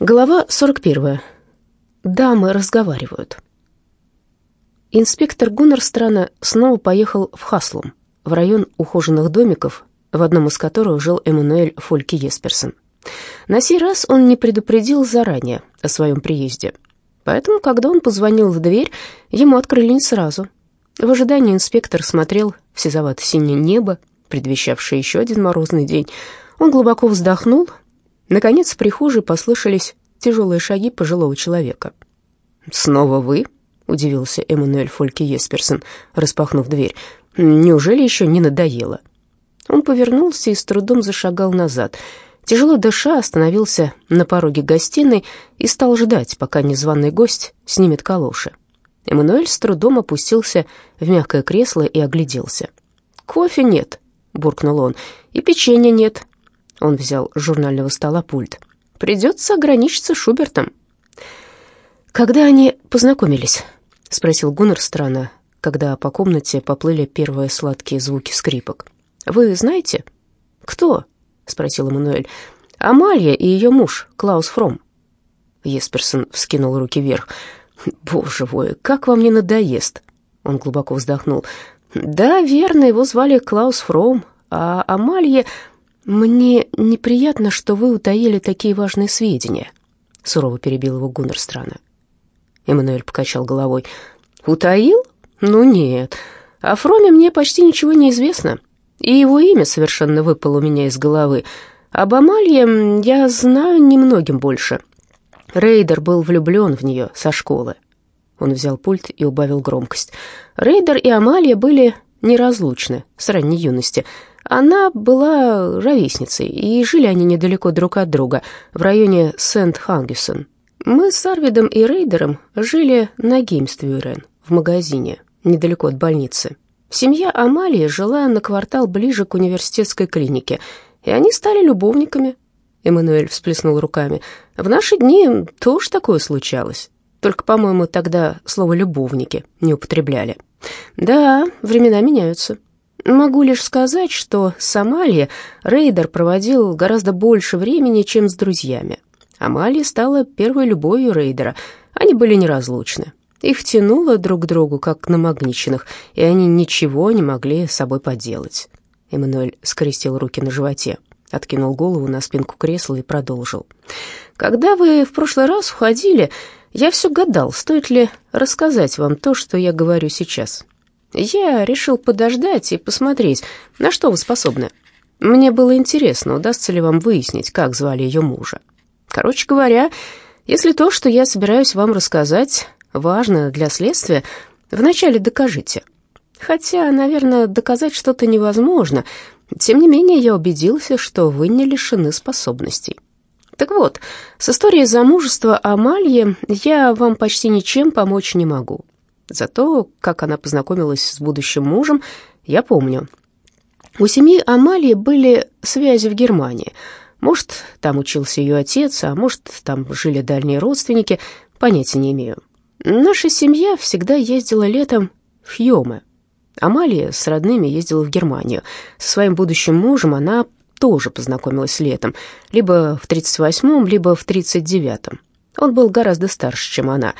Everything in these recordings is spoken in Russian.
Глава 41. Дамы разговаривают. Инспектор Гуннерстрана снова поехал в Хаслум, в район ухоженных домиков, в одном из которых жил Эммануэль Фольки Есперсон. На сей раз он не предупредил заранее о своем приезде, поэтому, когда он позвонил в дверь, ему открыли не сразу. В ожидании инспектор смотрел в сизовато-синее небо, предвещавшее еще один морозный день. Он глубоко вздохнул, Наконец в прихожей послышались тяжелые шаги пожилого человека. «Снова вы?» — удивился Эммануэль Фольке Есперсон, распахнув дверь. «Неужели еще не надоело?» Он повернулся и с трудом зашагал назад. Тяжело дыша, остановился на пороге гостиной и стал ждать, пока незваный гость снимет калоши. Эммануэль с трудом опустился в мягкое кресло и огляделся. «Кофе нет», — буркнул он, — «и печенья нет, он взял с журнального стола пульт. «Придется ограничиться Шубертом». «Когда они познакомились?» — спросил Гуннер странно, когда по комнате поплыли первые сладкие звуки скрипок. «Вы знаете?» «Кто?» — спросил Эммануэль. «Амалья и ее муж, Клаус Фром». Есперсон вскинул руки вверх. «Боже мой, как вам не надоест!» Он глубоко вздохнул. «Да, верно, его звали Клаус Фром, а Амалье «Мне неприятно, что вы утаили такие важные сведения», — сурово перебил его Гуннер Страна. Эммануэль покачал головой. «Утаил? Ну нет. О Фроме мне почти ничего не известно, и его имя совершенно выпало у меня из головы. Об Амалье я знаю немногим больше. Рейдер был влюблен в нее со школы». Он взял пульт и убавил громкость. Рейдер и Амалия были неразлучны с ранней юности — она была ровесницей, и жили они недалеко друг от друга, в районе Сент-Хангюсон. Мы с Арвидом и Рейдером жили на Геймствюрен, в магазине, недалеко от больницы. Семья Амалии жила на квартал ближе к университетской клинике, и они стали любовниками. Эммануэль всплеснул руками. В наши дни тоже такое случалось. Только, по-моему, тогда слово «любовники» не употребляли. Да, времена меняются. Могу лишь сказать, что с Амалией Рейдер проводил гораздо больше времени, чем с друзьями. Амалия стала первой любовью Рейдера. Они были неразлучны. Их тянуло друг к другу, как намагниченных, и они ничего не могли с собой поделать. Эммануэль скрестил руки на животе, откинул голову на спинку кресла и продолжил. «Когда вы в прошлый раз уходили, я все гадал, стоит ли рассказать вам то, что я говорю сейчас. Я решил подождать и посмотреть, на что вы способны. Мне было интересно, удастся ли вам выяснить, как звали ее мужа. Короче говоря, если то, что я собираюсь вам рассказать, важно для следствия, вначале докажите. Хотя, наверное, доказать что-то невозможно. Тем не менее, я убедился, что вы не лишены способностей. Так вот, с историей замужества Амальи я вам почти ничем помочь не могу. Зато, как она познакомилась с будущим мужем, я помню. У семьи Амалии были связи в Германии. Может, там учился ее отец, а может, там жили дальние родственники, понятия не имею. Наша семья всегда ездила летом в Йоме. Амалия с родными ездила в Германию. Со своим будущим мужем она тоже познакомилась летом, либо в 38-м, либо в 39-м. Он был гораздо старше, чем она.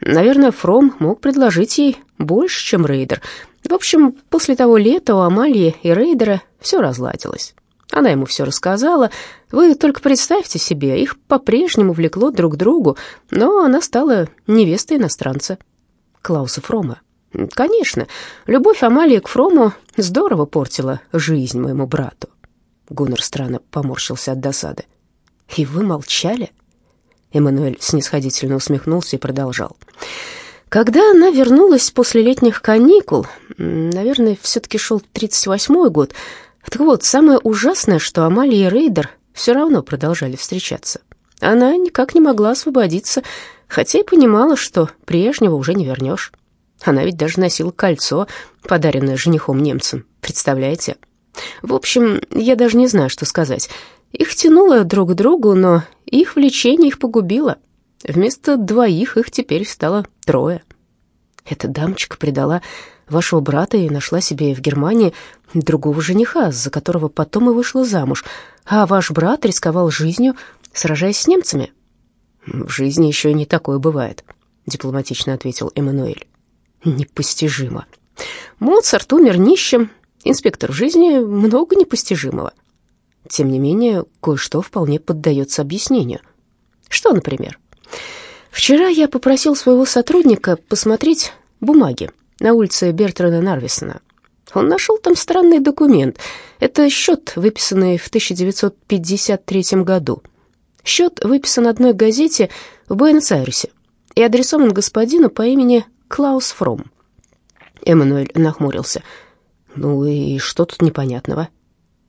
Наверное, Фром мог предложить ей больше, чем Рейдер. В общем, после того лета у Амалии и Рейдера все разладилось. Она ему все рассказала. Вы только представьте себе, их по-прежнему влекло друг к другу, но она стала невестой иностранца. Клауса Фрома. Конечно, любовь Амалии к Фрому здорово портила жизнь моему брату. Гуннер странно поморщился от досады. «И вы молчали?» Эммануэль снисходительно усмехнулся и продолжал. Когда она вернулась после летних каникул, наверное, все-таки шел 38-й год, так вот, самое ужасное, что Амалия и Рейдер все равно продолжали встречаться. Она никак не могла освободиться, хотя и понимала, что прежнего уже не вернешь. Она ведь даже носила кольцо, подаренное женихом немцем, представляете? В общем, я даже не знаю, что сказать. Их тянуло друг к другу, но их влечение их погубило. Вместо двоих их теперь стало трое. Эта дамочка предала вашего брата и нашла себе в Германии другого жениха, за которого потом и вышла замуж. А ваш брат рисковал жизнью, сражаясь с немцами. «В жизни еще не такое бывает», — дипломатично ответил Эммануэль. «Непостижимо. Моцарт умер нищим, инспектор жизни много непостижимого. Тем не менее, кое-что вполне поддается объяснению. Что, например? Вчера я попросил своего сотрудника посмотреть бумаги на улице Бертрана Нарвисона. Он нашел там странный документ. Это счет, выписанный в 1953 году. Счет выписан одной газете в Буэнос-Айресе и адресован господину по имени Клаус Фром. Эммануэль нахмурился. «Ну и что тут непонятного?»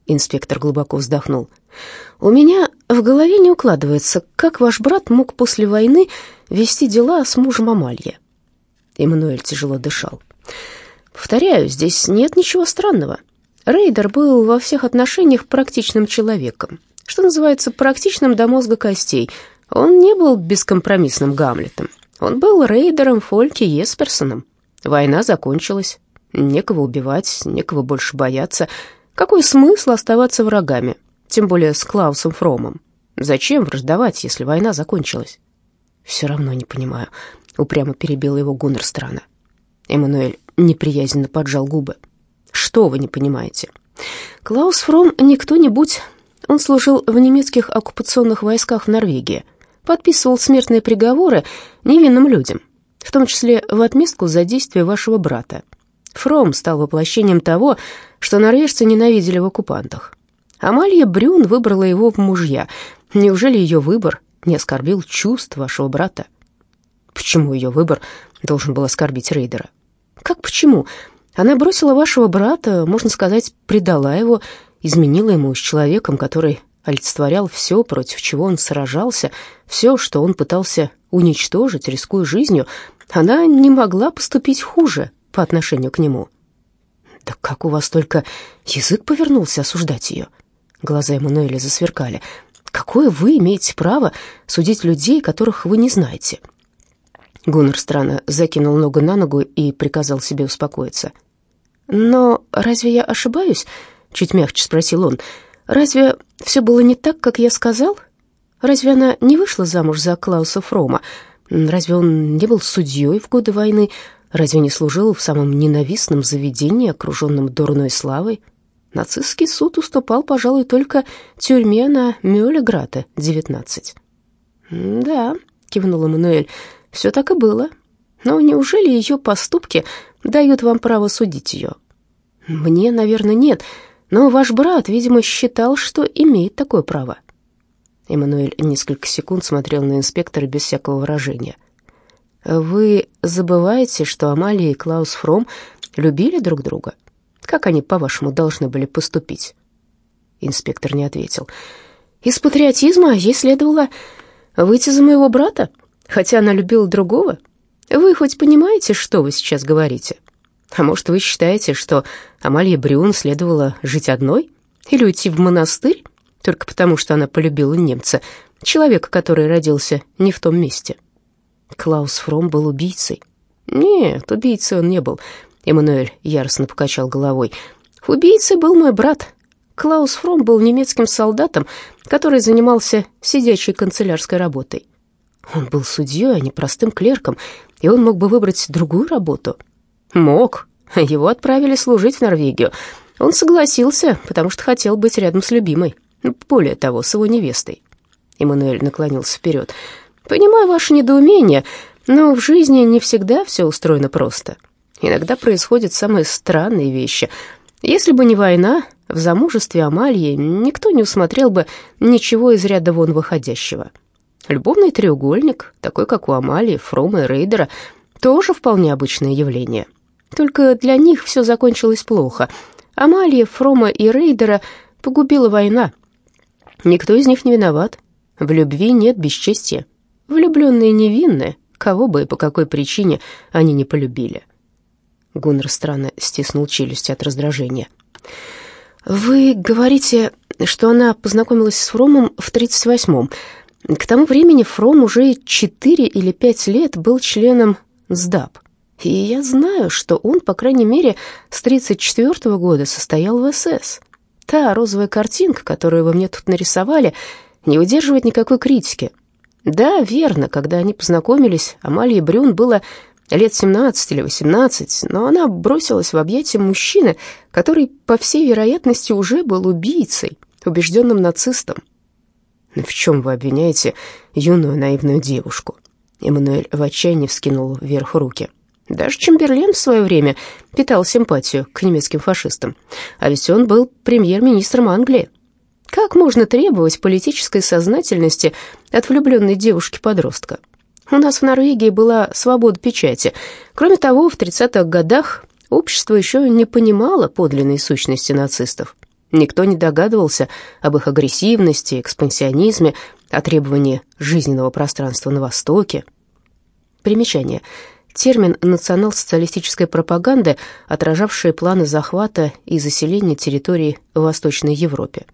Инспектор глубоко вздохнул. «У меня в голове не укладывается, как ваш брат мог после войны вести дела с мужем Амалья». Эммануэль тяжело дышал. «Повторяю, здесь нет ничего странного. Рейдер был во всех отношениях практичным человеком, что называется, практичным до мозга костей. Он не был бескомпромиссным Гамлетом. Он был рейдером Фольки Есперсоном. Война закончилась. Некого убивать, некого больше бояться. Какой смысл оставаться врагами, тем более с Клаусом Фромом? Зачем враждовать, если война закончилась? Все равно не понимаю, упрямо перебил его Гуннер Страна. Эммануэль неприязненно поджал губы. Что вы не понимаете? Клаус Фром не кто-нибудь. Он служил в немецких оккупационных войсках в Норвегии, подписывал смертные приговоры невинным людям, в том числе в отместку за действия вашего брата. Фром стал воплощением того, что норвежцы ненавидели в оккупантах. Амалия Брюн выбрала его в мужья. Неужели ее выбор не оскорбил чувств вашего брата? Почему ее выбор должен был оскорбить Рейдера? Как почему? Она бросила вашего брата, можно сказать, предала его, изменила ему с человеком, который олицетворял все, против чего он сражался, все, что он пытался уничтожить, рискуя жизнью. Она не могла поступить хуже, по отношению к нему. «Да как у вас только язык повернулся осуждать ее?» Глаза Эммануэля засверкали. «Какое вы имеете право судить людей, которых вы не знаете?» Гуннер странно закинул ногу на ногу и приказал себе успокоиться. «Но разве я ошибаюсь?» — чуть мягче спросил он. «Разве все было не так, как я сказал? Разве она не вышла замуж за Клауса Фрома? Разве он не был судьей в годы войны? Разве не служил в самом ненавистном заведении, окруженном дурной славой? Нацистский суд уступал, пожалуй, только тюрьме на Мюллеграте, 19. «Да», — кивнул Эммануэль, — «все так и было. Но неужели ее поступки дают вам право судить ее?» «Мне, наверное, нет, но ваш брат, видимо, считал, что имеет такое право». Эммануэль несколько секунд смотрел на инспектора без всякого выражения. Вы забываете, что Амалия и Клаус Фром любили друг друга? Как они, по-вашему, должны были поступить?» Инспектор не ответил. «Из патриотизма ей следовало выйти за моего брата, хотя она любила другого. Вы хоть понимаете, что вы сейчас говорите? А может, вы считаете, что Амалия Брюн следовало жить одной или уйти в монастырь, только потому что она полюбила немца, человека, который родился не в том месте?» Клаус Фром был убийцей. Нет, убийцей он не был. Эммануэль яростно покачал головой. Убийцей был мой брат. Клаус Фром был немецким солдатом, который занимался сидячей канцелярской работой. Он был судьей, а не простым клерком, и он мог бы выбрать другую работу. Мог. Его отправили служить в Норвегию. Он согласился, потому что хотел быть рядом с любимой. Более того, с его невестой. Эммануэль наклонился вперед. Понимаю ваше недоумение, но в жизни не всегда все устроено просто. Иногда происходят самые странные вещи. Если бы не война, в замужестве Амальи никто не усмотрел бы ничего из ряда вон выходящего. Любовный треугольник, такой как у Амалии, Фрома и Рейдера, тоже вполне обычное явление. Только для них все закончилось плохо. Амалию, Фрома и Рейдера погубила война. Никто из них не виноват. В любви нет бесчестия. Влюбленные невинны, кого бы и по какой причине они не полюбили. Гуннер странно стиснул челюсть от раздражения. «Вы говорите, что она познакомилась с Фромом в 38-м. К тому времени Фром уже 4 или 5 лет был членом СДАП. И я знаю, что он, по крайней мере, с 34 -го года состоял в СС. Та розовая картинка, которую вы мне тут нарисовали, не выдерживает никакой критики. Да, верно, когда они познакомились, Амалии Брюн было лет 17 или 18, но она бросилась в объятия мужчины, который, по всей вероятности, уже был убийцей, убежденным нацистом. «В чем вы обвиняете юную наивную девушку?» Эммануэль в отчаянии вскинул вверх руки. Даже Чемберлен в свое время питал симпатию к немецким фашистам, а ведь он был премьер-министром Англии. Как можно требовать политической сознательности от влюбленной девушки-подростка? У нас в Норвегии была свобода печати. Кроме того, в 30-х годах общество еще не понимало подлинной сущности нацистов. Никто не догадывался об их агрессивности, экспансионизме, о требовании жизненного пространства на Востоке. Примечание. Термин национал-социалистической пропаганды, отражавший планы захвата и заселения территорий в Восточной Европе.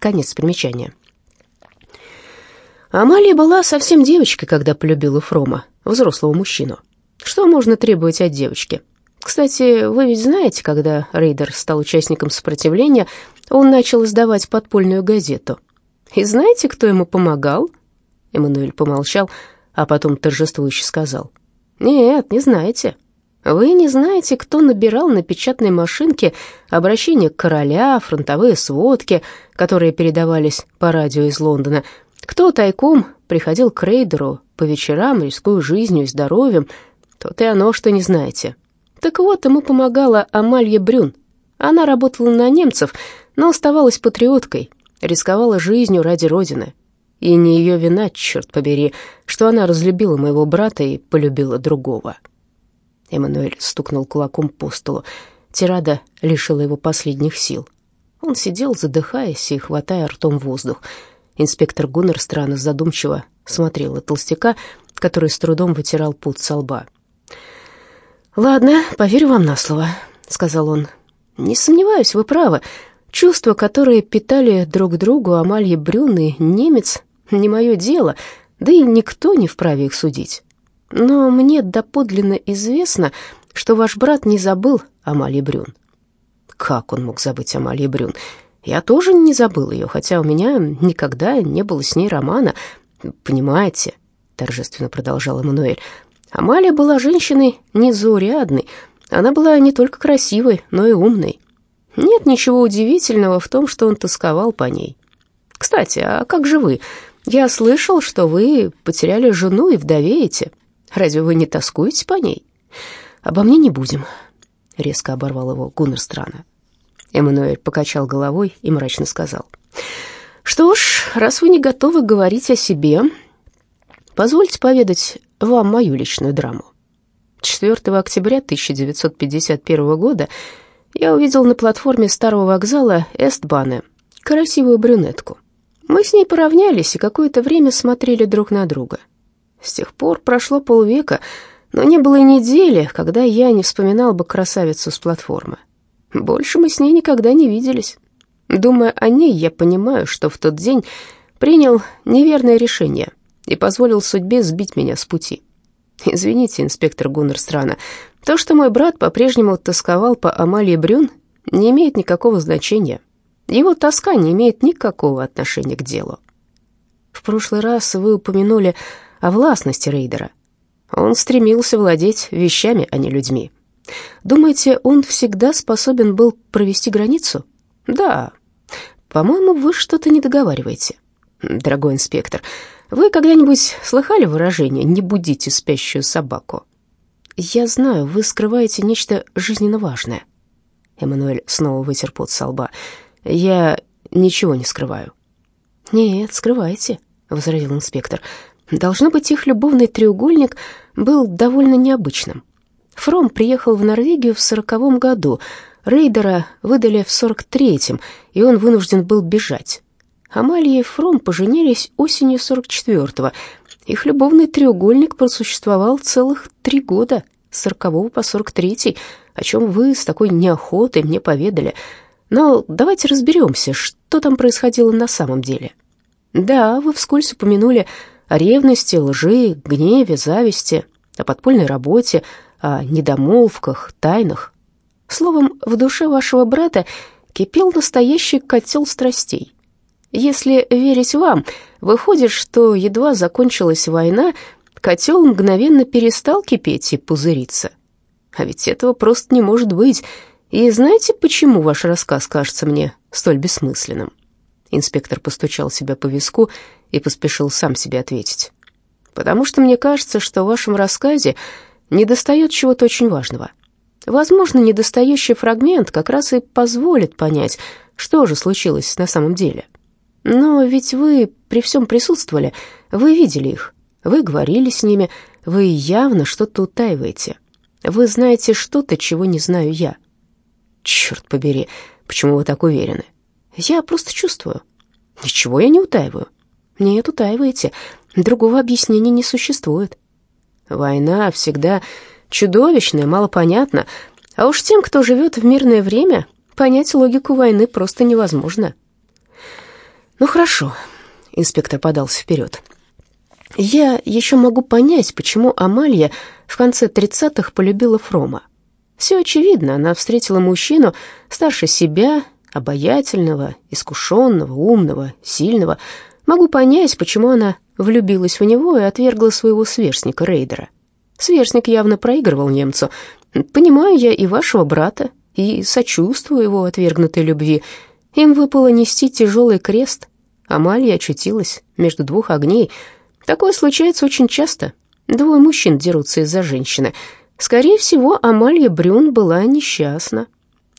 Конец примечания. Амалия была совсем девочкой, когда полюбила Фрома, взрослого мужчину. Что можно требовать от девочки? Кстати, вы ведь знаете, когда Рейдер стал участником сопротивления, он начал издавать подпольную газету. И знаете, кто ему помогал? Эммануэль помолчал, а потом торжествующе сказал. «Нет, не знаете. Вы не знаете, кто набирал на печатной машинке обращения короля, фронтовые сводки, которые передавались по радио из Лондона, кто тайком приходил к рейдеру по вечерам, рискуя жизнью и здоровьем, тот и оно, что не знаете. Так вот, ему помогала Амалья Брюн. Она работала на немцев, но оставалась патриоткой, рисковала жизнью ради Родины. И не ее вина, черт побери, что она разлюбила моего брата и полюбила другого. Эммануэль стукнул кулаком по столу. Тирада лишила его последних сил. Он сидел, задыхаясь и хватая ртом воздух. Инспектор Гуннер странно задумчиво смотрел на толстяка, который с трудом вытирал пот со лба. «Ладно, поверю вам на слово», — сказал он. «Не сомневаюсь, вы правы. Чувства, которые питали друг другу Амалья Брюн и немец, не мое дело, да и никто не вправе их судить. Но мне доподлинно известно, что ваш брат не забыл Амалии Брюн». «Как он мог забыть Амалии Брюн?» Я тоже не забыл ее, хотя у меня никогда не было с ней романа. Понимаете, торжественно продолжал Эммануэль, Амалия была женщиной незаурядной. Она была не только красивой, но и умной. Нет ничего удивительного в том, что он тосковал по ней. Кстати, а как же вы? Я слышал, что вы потеряли жену и вдовеете. Разве вы не тоскуете по ней? Обо мне не будем, резко оборвал его Гуннер Страна. Эммануэль покачал головой и мрачно сказал. «Что ж, раз вы не готовы говорить о себе, позвольте поведать вам мою личную драму. 4 октября 1951 года я увидел на платформе старого вокзала Эстбана красивую брюнетку. Мы с ней поравнялись и какое-то время смотрели друг на друга. С тех пор прошло полвека, но не было и недели, когда я не вспоминал бы красавицу с платформы. Больше мы с ней никогда не виделись. Думая о ней, я понимаю, что в тот день принял неверное решение и позволил судьбе сбить меня с пути. Извините, инспектор Гуннерстрана, то, что мой брат по-прежнему тосковал по Амалии Брюн, не имеет никакого значения. Его тоска не имеет никакого отношения к делу. В прошлый раз вы упомянули о властности Рейдера. Он стремился владеть вещами, а не людьми. Думаете, он всегда способен был провести границу? Да. По-моему, вы что-то не договариваете. Дорогой инспектор, вы когда-нибудь слыхали выражение «не будите спящую собаку»? Я знаю, вы скрываете нечто жизненно важное. Эммануэль снова вытер пот со лба. Я ничего не скрываю. Нет, скрываете, возразил инспектор. Должно быть, их любовный треугольник был довольно необычным. Фром приехал в Норвегию в сороковом году. Рейдера выдали в сорок третьем, и он вынужден был бежать. Амалия и Фром поженились осенью сорок четвертого. Их любовный треугольник просуществовал целых три года, с сорокового по сорок третий, о чем вы с такой неохотой мне поведали. Но давайте разберемся, что там происходило на самом деле. Да, вы вскользь упомянули ревности, лжи, гневе, зависти, о подпольной работе, о недомолвках, тайнах. Словом, в душе вашего брата кипел настоящий котел страстей. Если верить вам, Выходит, что едва закончилась война, котел мгновенно перестал кипеть и пузыриться. А ведь этого просто не может быть. И знаете, почему ваш рассказ кажется мне столь бессмысленным?» Инспектор постучал себя по виску и поспешил сам себе ответить. «Потому что мне кажется, что в вашем рассказе недостает чего-то очень важного. Возможно, недостающий фрагмент как раз и позволит понять, что же случилось на самом деле. Но ведь вы при всем присутствовали, вы видели их, вы говорили с ними, вы явно что-то утаиваете. Вы знаете что-то, чего не знаю я. Черт побери, почему вы так уверены? Я просто чувствую. Ничего я не утаиваю. Нет, утаиваете. Другого объяснения не существует. Война всегда чудовищная, малопонятна. А уж тем, кто живет в мирное время, понять логику войны просто невозможно. Ну хорошо, инспектор подался вперед. Я еще могу понять, почему Амалья в конце тридцатых полюбила Фрома. Все очевидно, она встретила мужчину старше себя, обаятельного, искушенного, умного, сильного. Могу понять, почему она влюбилась в него и отвергла своего сверстника Рейдера. Сверстник явно проигрывал немцу. Понимаю я и вашего брата, и сочувствую его отвергнутой любви. Им выпало нести тяжелый крест. Амалия очутилась между двух огней. Такое случается очень часто. Двое мужчин дерутся из-за женщины. Скорее всего, Амалия Брюн была несчастна.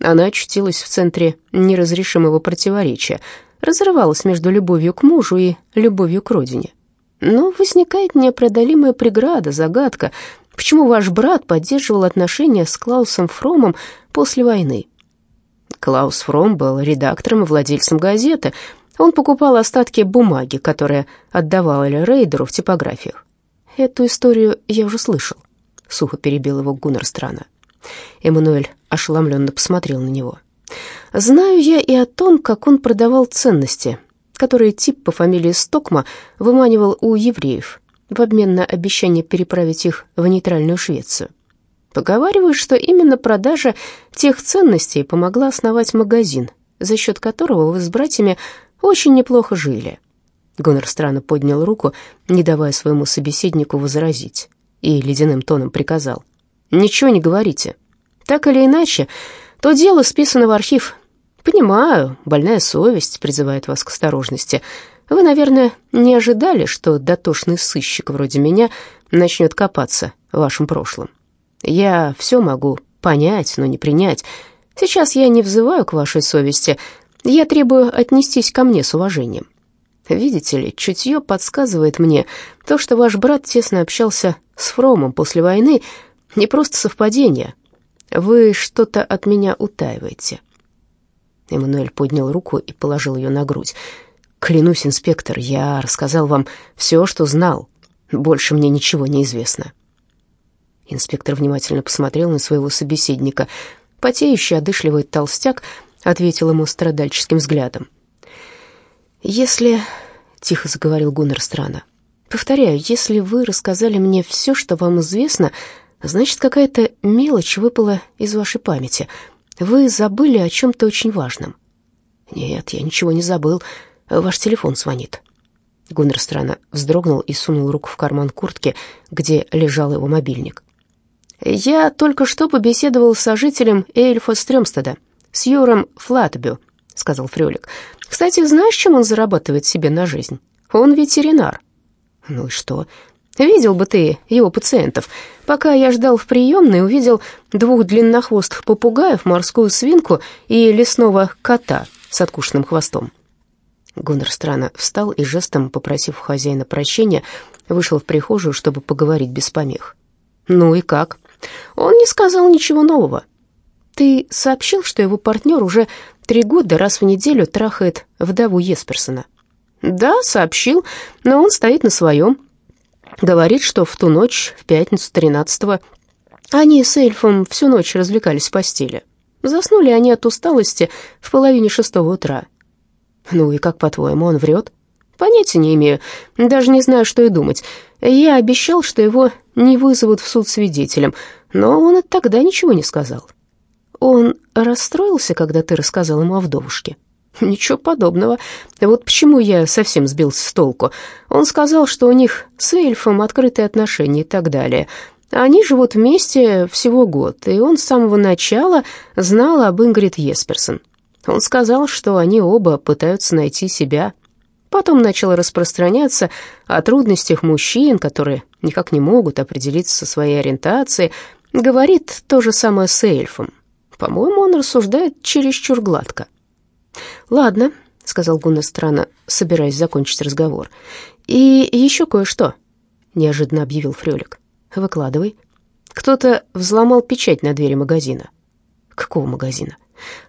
Она очутилась в центре неразрешимого противоречия, разрывалась между любовью к мужу и любовью к родине. Но возникает непреодолимая преграда, загадка. Почему ваш брат поддерживал отношения с Клаусом Фромом после войны? Клаус Фром был редактором и владельцем газеты. Он покупал остатки бумаги, которые отдавали рейдеру в типографиях. Эту историю я уже слышал. Сухо перебил его Гуннер Страна. Эммануэль ошеломленно посмотрел на него. «Знаю я и о том, как он продавал ценности, которые тип по фамилии Стокма выманивал у евреев в обмен на обещание переправить их в нейтральную Швецию. Поговаривают, что именно продажа тех ценностей помогла основать магазин, за счет которого вы с братьями очень неплохо жили. Гонор странно поднял руку, не давая своему собеседнику возразить, и ледяным тоном приказал. «Ничего не говорите. Так или иначе, то дело списано в архив, Понимаю, больная совесть призывает вас к осторожности. Вы, наверное, не ожидали, что дотошный сыщик вроде меня начнет копаться в вашем прошлом. Я все могу понять, но не принять. Сейчас я не взываю к вашей совести, я требую отнестись ко мне с уважением. Видите ли, чутье подсказывает мне, то, что ваш брат тесно общался с Фромом после войны, не просто совпадение. Вы что-то от меня утаиваете. Эммануэль поднял руку и положил ее на грудь. «Клянусь, инспектор, я рассказал вам все, что знал. Больше мне ничего не известно». Инспектор внимательно посмотрел на своего собеседника. Потеющий, одышливый толстяк ответил ему страдальческим взглядом. «Если...» — тихо заговорил Гуннер странно. «Повторяю, если вы рассказали мне все, что вам известно, значит, какая-то мелочь выпала из вашей памяти. Вы забыли о чем-то очень важном. Нет, я ничего не забыл. Ваш телефон звонит. Гуннер странно вздрогнул и сунул руку в карман куртки, где лежал его мобильник. «Я только что побеседовал с сожителем Эльфа Стрёмстеда, с Юром Флатбю», — сказал Фрёлик. «Кстати, знаешь, чем он зарабатывает себе на жизнь? Он ветеринар». «Ну и что? Видел бы ты его пациентов. Пока я ждал в приемной, увидел двух длиннохвостых попугаев, морскую свинку и лесного кота с откушенным хвостом. Гонор странно встал и жестом, попросив хозяина прощения, вышел в прихожую, чтобы поговорить без помех. «Ну и как?» «Он не сказал ничего нового. Ты сообщил, что его партнер уже три года раз в неделю трахает вдову Есперсона?» «Да, сообщил, но он стоит на своем». Говорит, что в ту ночь, в пятницу 13-го, они с эльфом всю ночь развлекались в постели. Заснули они от усталости в половине шестого утра. Ну и как, по-твоему, он врет? Понятия не имею, даже не знаю, что и думать. Я обещал, что его не вызовут в суд свидетелем, но он и тогда ничего не сказал. Он расстроился, когда ты рассказал ему о вдовушке? Ничего подобного. Вот почему я совсем сбился с толку. Он сказал, что у них с эльфом открытые отношения и так далее. Они живут вместе всего год, и он с самого начала знал об Ингрид Есперсон. Он сказал, что они оба пытаются найти себя. Потом начал распространяться о трудностях мужчин, которые никак не могут определиться со своей ориентацией. Говорит то же самое с эльфом. По-моему, он рассуждает чересчур гладко. «Ладно», — сказал Гуннер странно, собираясь закончить разговор. «И еще кое-что», — неожиданно объявил Фрёлик. «Выкладывай». Кто-то взломал печать на двери магазина. «Какого магазина?»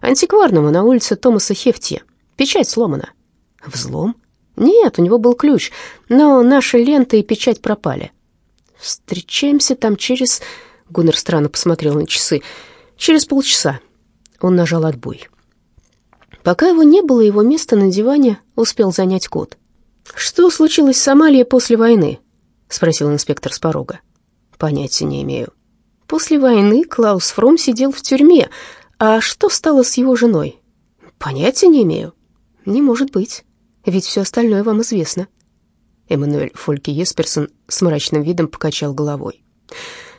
«Антикварного, на улице Томаса Хефти. Печать сломана». «Взлом?» «Нет, у него был ключ, но наши ленты и печать пропали». «Встречаемся там через...» Гуннер странно посмотрел на часы. «Через полчаса». Он нажал отбой. Пока его не было, его место на диване успел занять кот. «Что случилось с Амалией после войны?» — спросил инспектор с порога. «Понятия не имею». «После войны Клаус Фром сидел в тюрьме. А что стало с его женой?» «Понятия не имею». «Не может быть, ведь все остальное вам известно». Эммануэль Фольке Есперсон с мрачным видом покачал головой.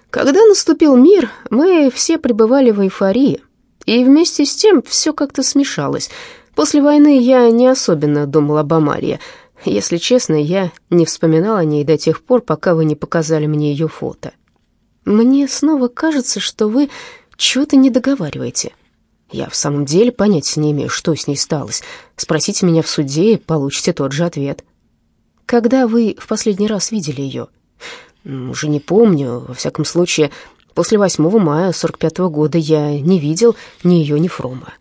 «Когда наступил мир, мы все пребывали в эйфории». И вместе с тем все как-то смешалось. После войны я не особенно думал об Амалии. Если честно, я не вспоминал о ней до тех пор, пока вы не показали мне ее фото. Мне снова кажется, что вы чего-то не договариваете. Я в самом деле понятия не имею, что с ней сталось. Спросите меня в суде и получите тот же ответ. Когда вы в последний раз видели ее? Уже не помню. Во всяком случае, После 8 мая 45 -го года я не видел ни ее, ни Фрома.